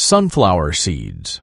Sunflower seeds.